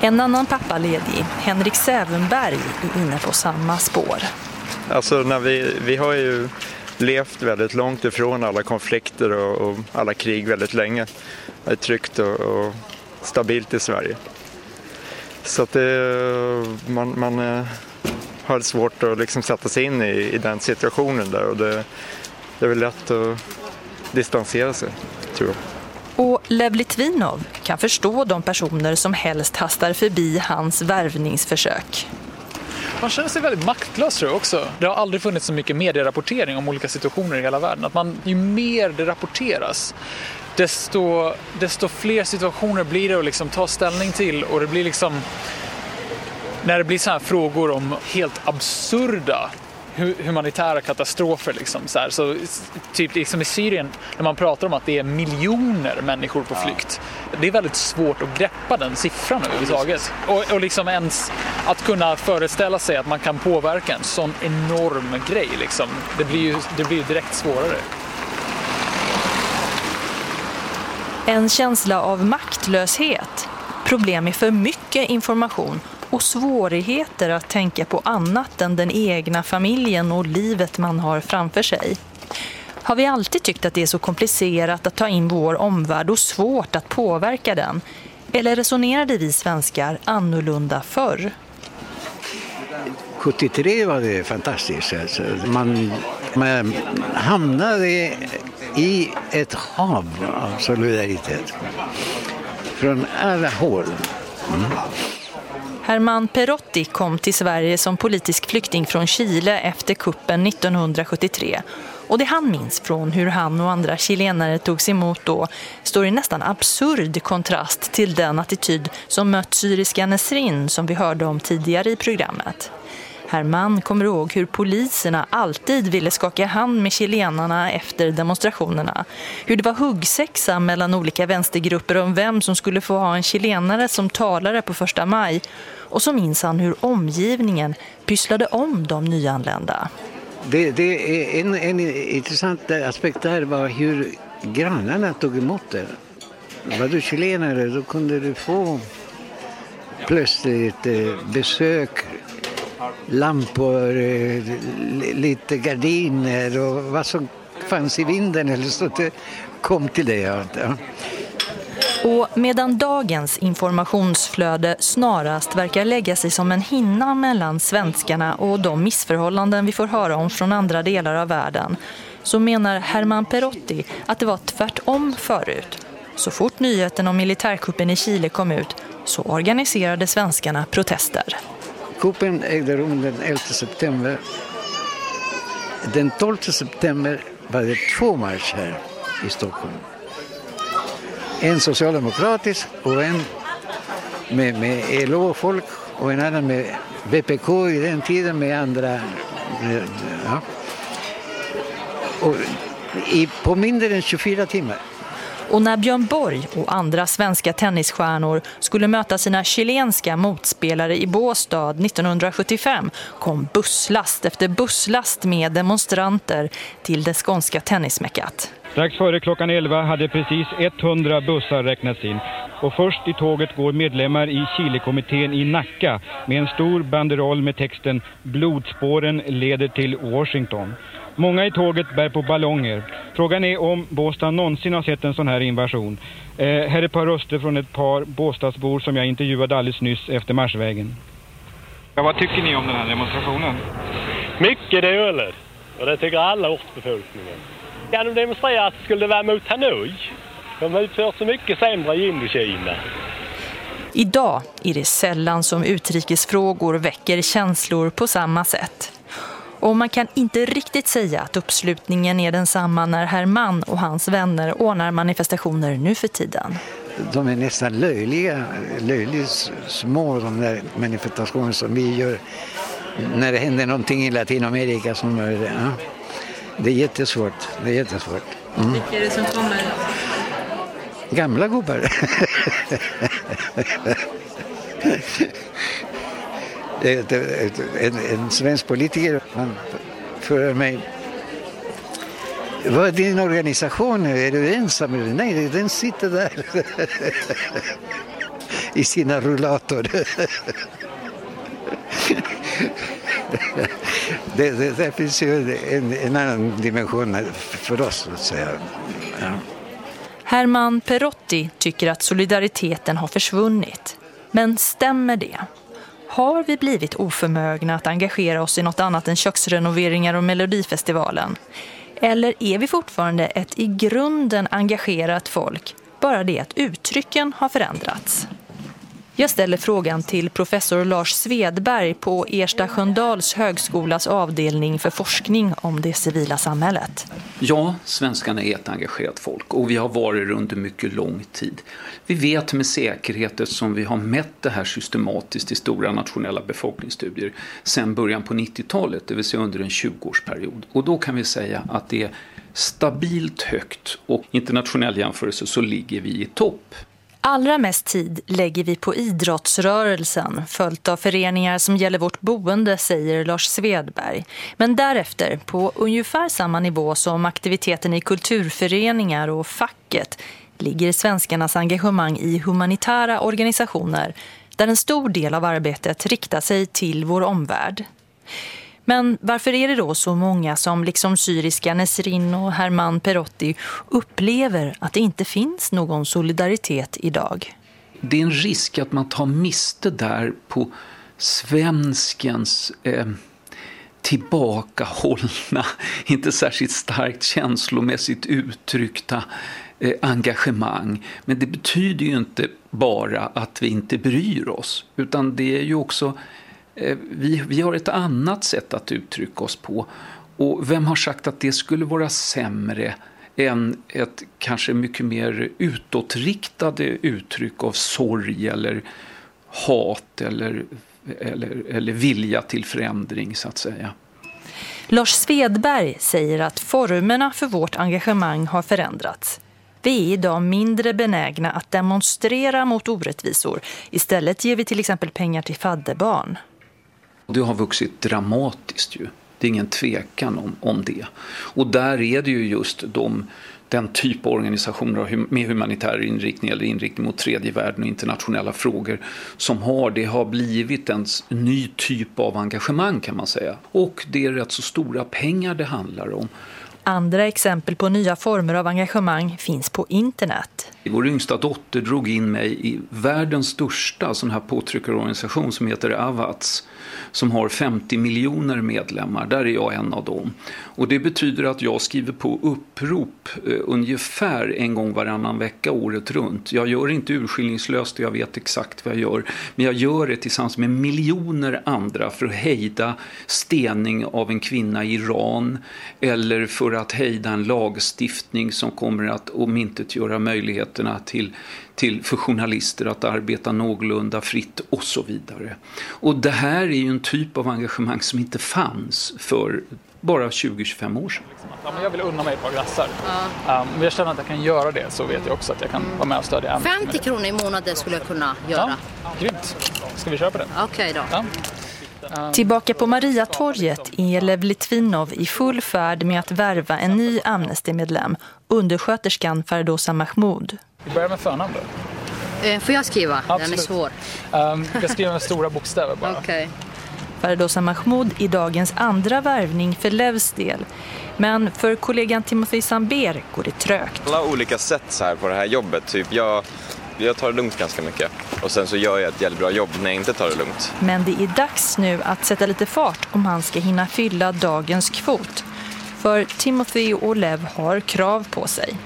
En annan pappa ledig, Henrik Sävenberg, är inne på samma spår. Alltså när vi, vi har ju levt väldigt långt ifrån alla konflikter och, och alla krig väldigt länge. Det är tryggt och, och stabilt i Sverige. Så att det, man, man eh, har svårt att liksom sätta sig in i, i den situationen där och det, det är väl lätt att distansera sig, tror jag. Och Lev Litvinov kan förstå de personer som helst hastar förbi hans värvningsförsök man känner sig väldigt maktlös tror jag också. Det har aldrig funnits så mycket medierapportering om olika situationer i hela världen. Att man, ju mer det rapporteras, desto, desto fler situationer blir det att liksom ta ställning till och det blir liksom när det blir så här frågor om helt absurda humanitära katastrofer. Liksom, så, här. så typ liksom i Syrien, när man pratar om att det är miljoner människor på flykt. Ja. Det är väldigt svårt att greppa den siffran överhuvudtaget. Och, och liksom ens att kunna föreställa sig att man kan påverka en sån enorm grej. Liksom. Det blir ju det blir direkt svårare. En känsla av maktlöshet, problem med för mycket information och svårigheter att tänka på annat än den egna familjen och livet man har framför sig. Har vi alltid tyckt att det är så komplicerat att ta in vår omvärld och svårt att påverka den? Eller resonerade vi svenskar annorlunda förr? 73 var det fantastiskt. Alltså. Man, man hamnade i ett hav av solidaritet från alla håll. Mm. Herman Perotti kom till Sverige som politisk flykting från Chile efter kuppen 1973. Och det han minns från hur han och andra chilenare togs emot då står i nästan absurd kontrast till den attityd som mött syriska Nesrin som vi hörde om tidigare i programmet. Herman kommer ihåg hur poliserna alltid ville skaka hand med chilenarna efter demonstrationerna. Hur det var huggsexa mellan olika vänstergrupper om vem som skulle få ha en chilenare som talare på första maj. Och så minns han hur omgivningen pysslade om de nyanlända. Det, det är en, en intressant aspekt där var hur grannarna tog emot det. Var du chilenare då kunde du få plötsligt eh, besök lampor, eh, lite gardiner och vad som fanns i vinden eller så det kom till det. Ja. Och medan dagens informationsflöde snarast verkar lägga sig som en hinna mellan svenskarna och de missförhållanden vi får höra om från andra delar av världen så menar Herman Perotti att det var tvärtom förut. Så fort nyheten om militärkuppen i Chile kom ut så organiserade svenskarna protester. Kuppen ägde rum den 11 september. Den 12 september var det två marscher i Stockholm. En socialdemokratisk och en med, med LO-folk och en annan med VPK i den tiden med andra. Ja. Och i, på mindre än 24 timmar och när Björn Borg och andra svenska tennisstjärnor skulle möta sina chilenska motspelare i Båstad 1975 kom busslast efter busslast med demonstranter till det skånska tennismäckat. Strax före klockan 11 hade precis 100 bussar räknats in. Och först i tåget går medlemmar i Chilekommittén i Nacka med en stor banderoll med texten Blodspåren leder till Washington. Många i tåget bär på ballonger. Frågan är om Båstad någonsin har sett en sån här invasion. Eh, här är ett par röster från ett par Båstadsbor som jag intervjuade alldeles nyss efter Marsvägen. Ja, vad tycker ni om den här demonstrationen? Mycket dåligt. Och det tycker alla ortsbefolkningen. Kan de demonstrera att skulle det vara mot Hanoi? De har utfört så mycket sämre i Indokina. Idag är det sällan som utrikesfrågor väcker känslor på samma sätt. Och man kan inte riktigt säga att uppslutningen är densamma när Herman och hans vänner ordnar manifestationer nu för tiden. De är nästan löjliga, löjligt små de där manifestationer som vi gör när det händer någonting i Latinamerika. Som, ja. Det är jättesvårt. Det är jättesvårt. Mm. Vilka är det som kommer? Gamla gubbar. Eh, en, en svensk politiker han frågade mig vad är din organisation? Är du ensam? Nej, den sitter där i sina rullator. det, det, det, finns ju en, en, annan dimension för oss. Att säga. Ja. Herman Perotti tycker att solidariteten har försvunnit. Men stämmer det? Har vi blivit oförmögna att engagera oss i något annat än köksrenoveringar och Melodifestivalen? Eller är vi fortfarande ett i grunden engagerat folk, bara det att uttrycken har förändrats? Jag ställer frågan till professor Lars Svedberg på Ersta Sköndals högskolas avdelning för forskning om det civila samhället. Ja, svenskarna är ett engagerat folk och vi har varit det under mycket lång tid. Vi vet med säkerhet eftersom vi har mätt det här systematiskt i stora nationella befolkningsstudier sedan början på 90-talet, det vill säga under en 20-årsperiod. Och då kan vi säga att det är stabilt högt och internationell jämförelse så ligger vi i topp. Allra mest tid lägger vi på idrottsrörelsen, följt av föreningar som gäller vårt boende, säger Lars Svedberg. Men därefter, på ungefär samma nivå som aktiviteten i kulturföreningar och facket, ligger svenskarnas engagemang i humanitära organisationer där en stor del av arbetet riktar sig till vår omvärld. Men varför är det då så många som liksom syriska Nesrin och Herman Perotti upplever att det inte finns någon solidaritet idag? Det är en risk att man tar miste där på svenskens eh, tillbakahållna, inte särskilt starkt känslomässigt uttryckta eh, engagemang. Men det betyder ju inte bara att vi inte bryr oss, utan det är ju också Eh, vi, vi har ett annat sätt att uttrycka oss på. Och vem har sagt att det skulle vara sämre än ett kanske mycket mer utåtriktade uttryck av sorg eller hat eller, eller, eller vilja till förändring så att säga. Lars Svedberg säger att formerna för vårt engagemang har förändrats. Vi är idag mindre benägna att demonstrera mot orättvisor. Istället ger vi till exempel pengar till fadderbarn. Det har vuxit dramatiskt ju. Det är ingen tvekan om, om det. Och där är det ju just de, den typ av organisationer med humanitär inriktning eller inriktning mot tredje världen och internationella frågor som har, det har blivit en ny typ av engagemang kan man säga. Och det är rätt så stora pengar det handlar om. Andra exempel på nya former av engagemang finns på internet. Vår yngsta dotter drog in mig i världens största sån här påtryckarorganisation som heter Avats som har 50 miljoner medlemmar. Där är jag en av dem. Och det betyder att jag skriver på upprop eh, ungefär en gång varannan vecka året runt. Jag gör inte urskillningslöst och jag vet exakt vad jag gör. Men jag gör det tillsammans med miljoner andra för att hejda stening av en kvinna i Iran eller för att hejda en lagstiftning som kommer att omintetgöra möjligheterna till till, för journalister att arbeta någorlunda fritt och så vidare. Och det här är ju en typ av engagemang som inte fanns för bara 20-25 år sedan. Ja, men jag vill unna mig ett par glassar. Ja. Um, om jag känner att jag kan göra det så vet jag också att jag kan vara med och stödja 50 kronor i månaden skulle jag kunna göra. Ja, grymt. Ska vi köpa det? Okej okay, då. Ja. Tillbaka på Mariatorget är Lev Litvinov i full färd med att värva en ny Amnesty-medlem, undersköterskan Fardosa Mahmoud. Vi börjar med förnamn då. Eh, får jag skriva? Absolut. Den är svår. Um, jag skriver med stora bokstäver bara. Okay. Fardosa Mahmoud i dagens andra värvning för Levs del. Men för kollegan Timothy Samber går det trögt. Alla olika sätt så här på det här jobbet. Typ jag, jag tar det lugnt ganska mycket. Och sen så gör jag ett jävligt bra jobb när jag inte tar det lugnt. Men det är dags nu att sätta lite fart om han ska hinna fylla dagens kvot. För Timothy och Lev har krav på sig.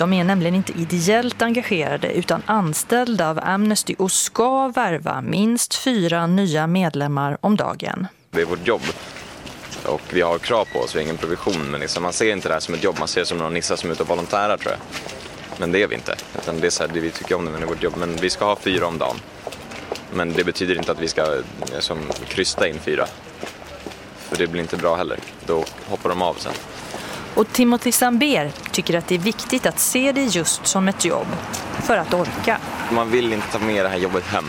De är nämligen inte ideellt engagerade utan anställda av Amnesty och ska värva minst fyra nya medlemmar om dagen. Det är vårt jobb och vi har krav på oss, vi har ingen provision men liksom, man ser inte det här som ett jobb, man ser det som några nissar som är ute och volontärar, tror jag. Men det är vi inte, utan det är så här, det vi tycker om det, men det är vårt jobb. Men vi ska ha fyra om dagen. Men det betyder inte att vi ska eh, som, krysta in fyra. För det blir inte bra heller, då hoppar de av sen. Och Timothy Samber tycker att det är viktigt att se det just som ett jobb för att orka. Man vill inte ta med det här jobbet hem.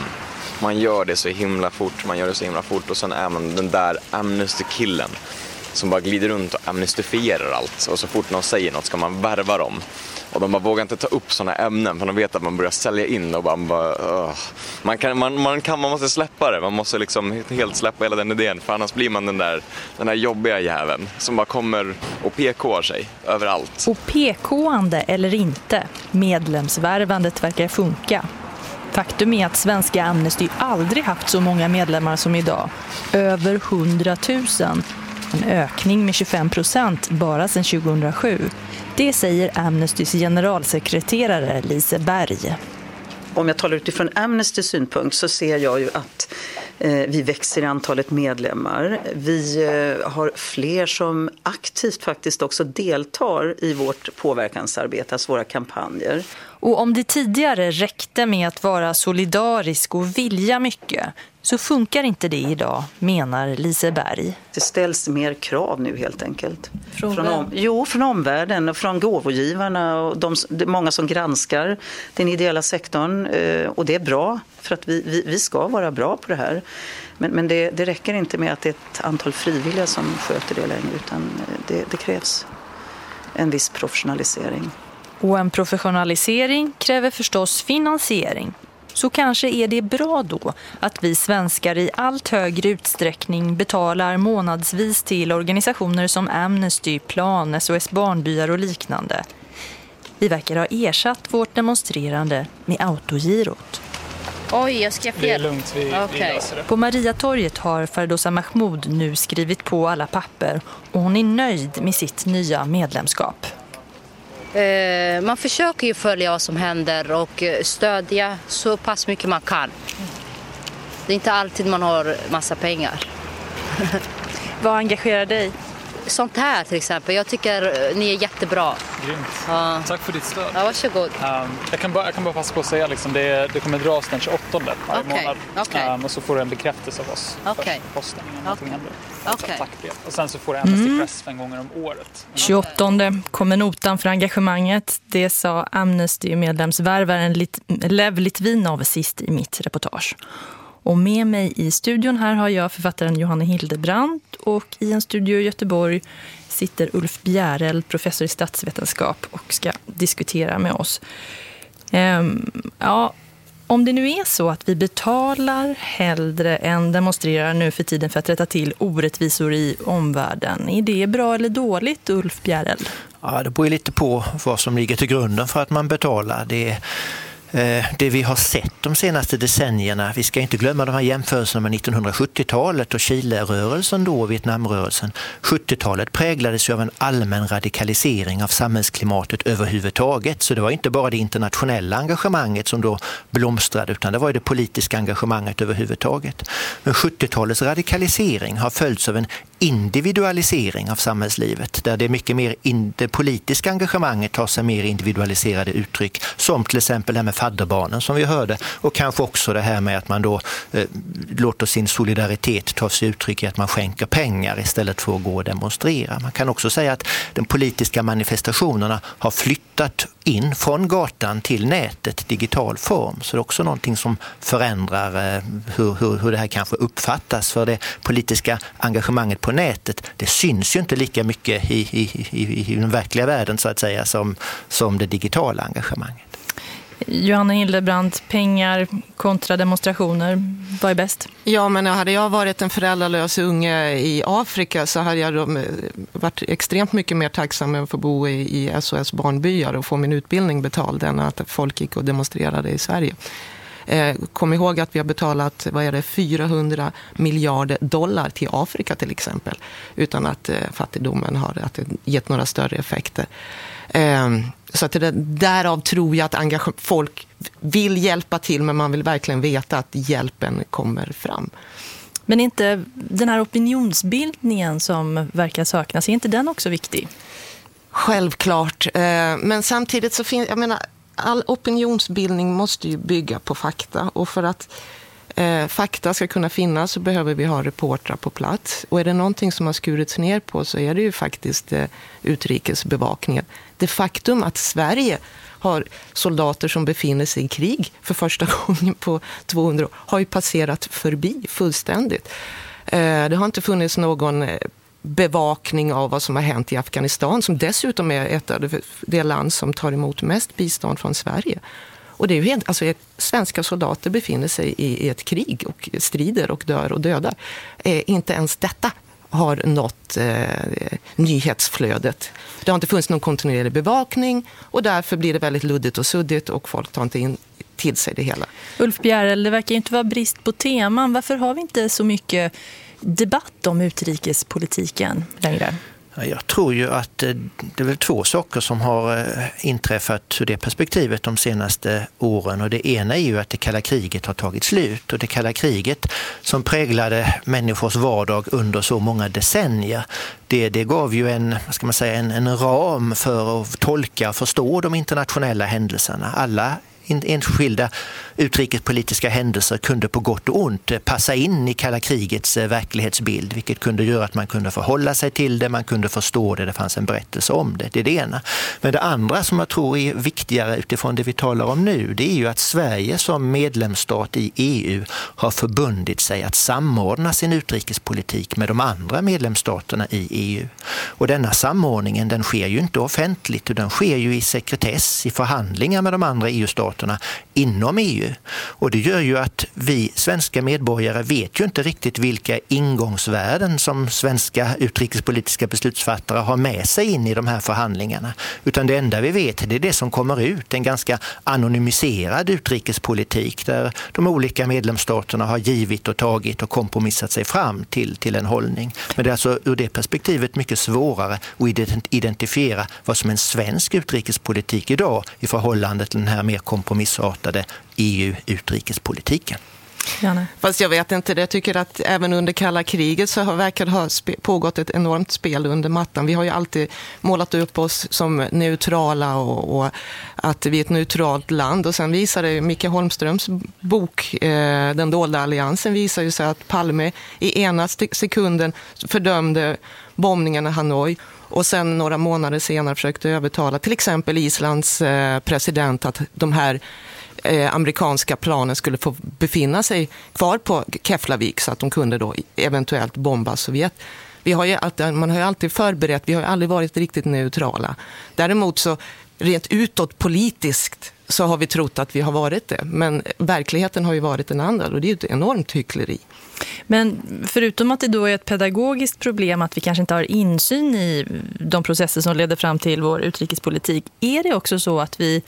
Man gör det så himla fort, man gör det så himla fort och sen är man den där Amnesty-killen som bara glider runt och amnestifierar allt. Och så fort någon säger något ska man värva dem. Och de bara vågar inte ta upp sådana ämnen för de vet att man börjar sälja in och bara, bara man, kan, man, man, kan, man måste släppa det. Man måste liksom helt släppa hela den idén för annars blir man den där, den där jobbiga jäveln som bara kommer och PKar sig överallt. Och PKande eller inte, medlemsvärvandet verkar funka. Faktum är att svenska Amnesty aldrig haft så många medlemmar som idag. Över 100 000. En ökning med 25 procent bara sedan 2007. Det säger Amnestys generalsekreterare Lise Berg. Om jag talar utifrån Amnestys synpunkt så ser jag ju att eh, vi växer i antalet medlemmar. Vi eh, har fler som aktivt faktiskt också deltar i vårt påverkansarbete, alltså våra kampanjer. Och om det tidigare räckte med att vara solidarisk och vilja mycket så funkar inte det idag, menar Liseberg. Det ställs mer krav nu helt enkelt. Från, från om, jo, från omvärlden och från gåvogivarna och de, många som granskar den ideella sektorn. Eh, och det är bra, för att vi, vi, vi ska vara bra på det här. Men, men det, det, räcker inte med att det är ett antal frivilliga som sköter det längre utan det, det krävs en viss professionalisering. Och en professionalisering kräver förstås finansiering. Så kanske är det bra då att vi svenskar i allt högre utsträckning betalar månadsvis till organisationer som Amnesty, Plan, SOS Barnbyar och liknande. Vi verkar ha ersatt vårt demonstrerande med autogirot. Oj, jag skrev fel. Det är lugnt, vi, Okej. vi. På Mariatorget har Fardosa Mahmoud nu skrivit på alla papper och hon är nöjd med sitt nya medlemskap. Eh, man försöker ju följa vad som händer och eh, stödja så pass mycket man kan. Det är inte alltid man har massa pengar. vad engagerar dig? Sånt här till exempel. Jag tycker eh, ni är jättebra. Grymt. Ja. Tack för ditt stöd. Ja, varsågod. Um, jag, kan bara, jag kan bara passa på att säga liksom, det, det kommer dras den 28 varje Okej, månad. okej. Um, och så får du en bekräftelse av oss Okej. för posten Okej. ett tackbrev. Och sen så får du Amnesty Mm. Press fem gånger om året. 28 kommer notan för engagemanget. Det sa Amnesty-medlemsvärvaren Lev Litvinov sist i mitt reportage. Och med mig i studion här har jag författaren Johanne Hildebrandt och i en studio i Göteborg sitter Ulf Bjärel, professor i statsvetenskap och ska diskutera med oss. Ehm, ja, om det nu är så att vi betalar hellre än demonstrerar nu för tiden för att rätta till orättvisor i omvärlden, är det bra eller dåligt, Ulf Bjärel? Ja, det beror ju lite på vad som ligger till grunden för att man betalar. Det är Eh, det vi har sett de senaste decennierna, vi ska inte glömma de här jämförelserna med 1970-talet och Chile-rörelsen då, Vietnamrörelsen. 70-talet präglades ju av en allmän radikalisering av samhällsklimatet överhuvudtaget. Så det var inte bara det internationella engagemanget som då blomstrade utan det var ju det politiska engagemanget överhuvudtaget. Men 70-talets radikalisering har följts av en individualisering av samhällslivet där det är mycket mer in, det politiska engagemanget tar sig mer individualiserade uttryck som till exempel det här med fadderbarnen som vi hörde och kanske också det här med att man då eh, låter sin solidaritet ta sig uttryck i att man skänker pengar istället för att gå och demonstrera. Man kan också säga att de politiska manifestationerna har flyttat in från gatan till nätet, digital form. Så det är också någonting som förändrar eh, hur, hur, hur det här kanske uppfattas. För det politiska engagemanget på nätet, det syns ju inte lika mycket i, i, i, i den verkliga världen så att säga som, som det digitala engagemanget. Johanna Hildebrandt, pengar kontra demonstrationer, vad är bäst? Ja, men hade jag varit en föräldralös unge i Afrika så hade jag eh, varit extremt mycket mer tacksam än att få bo i, SOS barnbyar och få min utbildning betald än att folk gick och demonstrerade i Sverige. Eh, kom ihåg att vi har betalat vad är det, 400 miljarder dollar till Afrika till exempel. Utan att eh, fattigdomen har att gett några större effekter. Så att det, därav tror jag att folk vill hjälpa till men man vill verkligen veta att hjälpen kommer fram. Men inte den här opinionsbildningen som verkar saknas, är inte den också viktig? Självklart, eh, men samtidigt så finns, jag menar, all opinionsbildning måste ju bygga på fakta och för att eh, fakta ska kunna finnas så behöver vi ha reportrar på plats. Och är det någonting som har skurits ner på så är det ju faktiskt eh, utrikesbevakningen. Det faktum att Sverige har soldater som befinner sig i krig för första gången på 200 år har ju passerat förbi fullständigt. Eh, det har inte funnits någon eh, bevakning av vad som har hänt i Afghanistan som dessutom är ett av det, land som tar emot mest bistånd från Sverige. Och det är ju helt, alltså, svenska soldater befinner sig i, i ett krig och strider och dör och dödar. Eh, inte ens detta har nått eh, nyhetsflödet. Det har inte funnits någon kontinuerlig bevakning och därför blir det väldigt luddigt och suddigt och folk tar inte in till sig det hela. Ulf Bjärrel, det verkar inte vara brist på teman. Varför har vi inte så mycket debatt om utrikespolitiken längre? Jag tror ju att eh, det är väl två saker som har eh, inträffat ur det perspektivet de senaste åren. Och det ena är ju att det kalla kriget har tagit slut. Och det kalla kriget som präglade människors vardag under så många decennier, det, det gav ju en, vad ska man säga, en, en ram för att tolka och förstå de internationella händelserna. Alla enskilda utrikespolitiska händelser kunde på gott och ont eh, passa in i kalla krigets eh, verklighetsbild, vilket kunde göra att man kunde förhålla sig till det, man kunde förstå det, det fanns en berättelse om det. Det är det ena. Men det andra som jag tror är viktigare utifrån det vi talar om nu, det är ju att Sverige som medlemsstat i EU har förbundit sig att samordna sin utrikespolitik med de andra medlemsstaterna i EU. Och denna samordningen den sker ju inte offentligt, utan den sker ju i sekretess, i förhandlingar med de andra EU-staterna inom EU. Och det gör ju att vi svenska medborgare vet ju inte riktigt vilka ingångsvärden som svenska utrikespolitiska beslutsfattare har med sig in i de här förhandlingarna. Utan det enda vi vet det är det som kommer ut, en ganska anonymiserad utrikespolitik där de olika medlemsstaterna har givit och tagit och kompromissat sig fram till, till en hållning. Men det är alltså ur det perspektivet mycket svårare att identifiera vad som är en svensk utrikespolitik idag i förhållande till den här mer kompromissartade EU-utrikespolitiken. Janne. Fast jag vet inte, jag tycker att även under kalla kriget så har verkar ha pågått ett enormt spel under mattan. Vi har ju alltid målat upp oss som neutrala och, och att vi är ett neutralt land. Och sen visade Micke Holmströms bok eh, Den dolda alliansen visar ju sig att Palme i ena sekunden fördömde bombningarna i Hanoi och sen några månader senare försökte övertala till exempel Islands eh, president att de här eh, amerikanska planen skulle få befinna sig kvar på Keflavik så att de kunde då eventuellt bomba Sovjet. Vi har ju alltid, man har ju alltid förberett, vi har ju aldrig varit riktigt neutrala. Däremot så rent utåt politiskt så har vi trott att vi har varit det. Men verkligheten har ju varit den andra och det är ju ett enormt hyckleri. Men förutom att det då är ett pedagogiskt problem att vi kanske inte har insyn i de processer som leder fram till vår utrikespolitik, är det också så att vi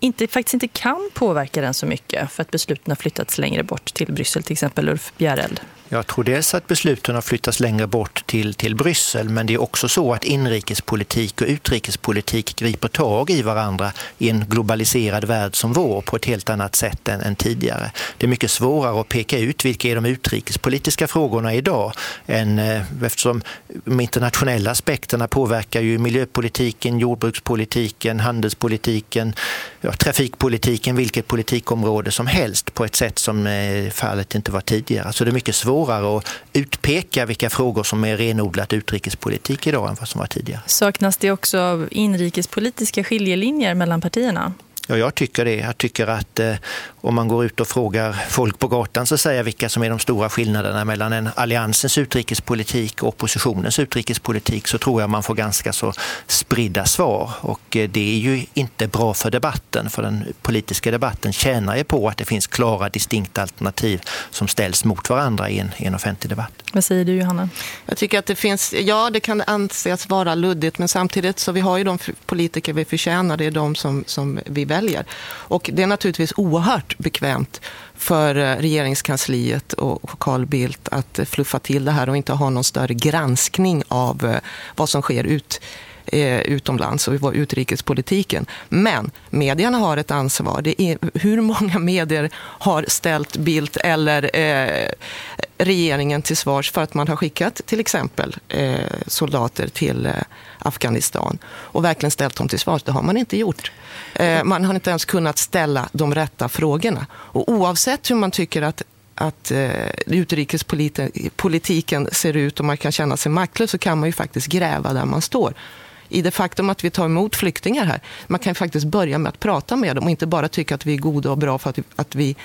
inte, faktiskt inte kan påverka den så mycket för att besluten har flyttats längre bort till Bryssel, till exempel Ulf Bjäreld? Jag tror dels att besluten har flyttats längre bort till, till Bryssel men det är också så att inrikespolitik och utrikespolitik griper tag i varandra i en globaliserad värld som vår på ett helt annat sätt än, än tidigare. Det är mycket svårare att peka ut vilka är de utrikespolitiska frågorna idag än, eh, eftersom de internationella aspekterna påverkar ju miljöpolitiken, jordbrukspolitiken, handelspolitiken, ja, trafikpolitiken, vilket politikområde som helst på ett sätt som eh, fallet inte var tidigare. Så det är mycket svårare att utpeka vilka frågor som är renodlat utrikespolitik idag än vad som var tidigare. Saknas det också inrikespolitiska skiljelinjer mellan partierna? Ja, jag tycker det. Jag tycker att eh, om man går ut och frågar folk på gatan så säger vilka som är de stora skillnaderna mellan en alliansens utrikespolitik och oppositionens utrikespolitik så tror jag man får ganska så spridda svar. Och eh, det är ju inte bra för debatten, för den politiska debatten tjänar ju på att det finns klara, distinkta alternativ som ställs mot varandra i en, i en offentlig debatt. Vad säger du Johanna? Jag tycker att det finns, ja det kan anses vara luddigt men samtidigt så vi har ju de politiker vi förtjänar, det är de som, som vi väljer. Och det är naturligtvis oerhört bekvämt för eh, regeringskansliet och Carl Bildt att fluffa till det här och inte ha någon större granskning av eh, vad som sker ut eh, utomlands och i utrikespolitiken. Men medierna har ett ansvar. Det är, hur många medier har ställt Bildt eller eh, regeringen till svars för att man har skickat till exempel eh, soldater till eh, Afghanistan och verkligen ställt dem till svars. Det har man inte gjort. Eh, man har inte ens kunnat ställa de rätta frågorna. Och oavsett hur man tycker att att eh, utrikespolitiken ser ut och man kan känna sig maktlös så kan man ju faktiskt gräva där man står. I det faktum att vi tar emot flyktingar här, man kan faktiskt börja med att prata med dem och inte bara tycka att vi är goda och bra för att, att vi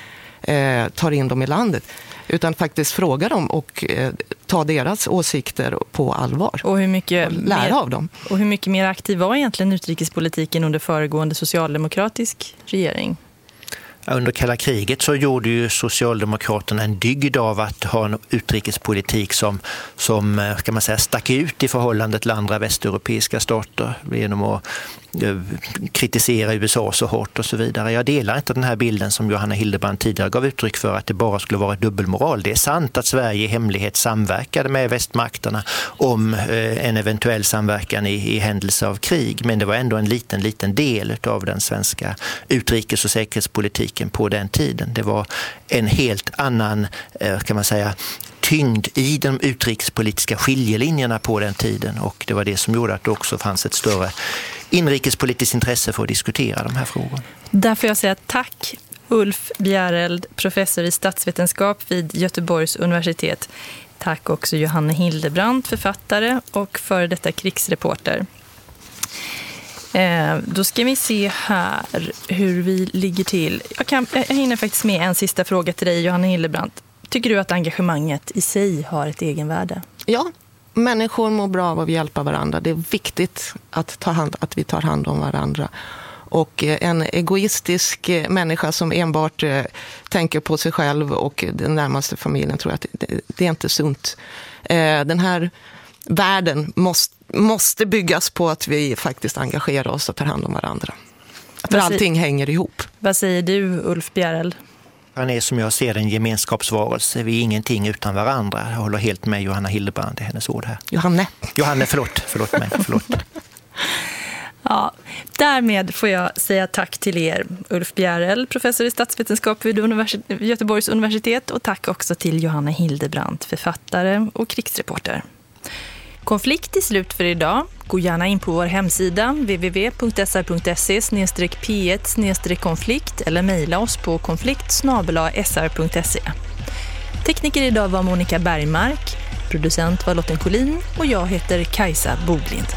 eh, tar in dem i landet. Utan faktiskt fråga dem och eh, ta deras åsikter på allvar. Och, hur mycket och lära mer, av dem. Och hur mycket mer aktiv var egentligen utrikespolitiken under föregående socialdemokratisk regering? Under kalla kriget så gjorde ju Socialdemokraterna en dygd av att ha en utrikespolitik som, som eh, kan man säga, stack ut i förhållande till andra västeuropeiska stater genom att Eh, kritisera USA så hårt och så vidare. Jag delar inte den här bilden som Johanna Hildebrand tidigare gav uttryck för att det bara skulle vara dubbelmoral. Det är sant att Sverige i hemlighet samverkade med västmakterna om eh, en eventuell samverkan i, i händelse av krig, men det var ändå en liten, liten del av den svenska utrikes och säkerhetspolitiken på den tiden. Det var en helt annan, eh, kan man säga, tyngd i de utrikespolitiska skiljelinjerna på den tiden och det var det som gjorde att det också fanns ett större inrikespolitiskt intresse för att diskutera de här frågorna. Där får jag säga tack Ulf Bjäreld, professor i statsvetenskap vid Göteborgs universitet. Tack också Johanne Hildebrandt, författare och före detta krigsreporter. Eh, då ska vi se här hur vi ligger till. Jag, kan, jag hinner faktiskt med en sista fråga till dig, Johanne Hildebrandt. Tycker du att engagemanget i sig har ett egenvärde? Ja, människor mår bra av att hjälpa varandra. Det är viktigt att, ta hand, att vi tar hand om varandra. Och eh, en egoistisk eh, människa som enbart eh, tänker på sig själv och den närmaste familjen tror jag att det är inte sunt. Den här världen måste, måste byggas på att vi faktiskt engagerar oss och tar hand om varandra. För allting hänger ihop. Vad säger du, Ulf Bjäreld? Han är som jag ser en gemenskapsvarelse. Vi är ingenting utan varandra. Jag håller helt med Johanna Hillebrand i hennes ord här. Johanne. Johanne, förlåt. Förlåt mig. Förlåt. Ja, därmed får jag säga tack till er, Ulf Bjärel, professor i statsvetenskap vid Göteborgs universitet och tack också till Johanna Hildebrandt, författare och krigsreporter. Konflikt är slut för idag. Gå gärna in på vår hemsida www.sr.se p1 konflikt eller mejla oss på konflikt sr.se. Tekniker idag var Monica Bergmark, producent var Lotten Collin och jag heter Kajsa Boglind.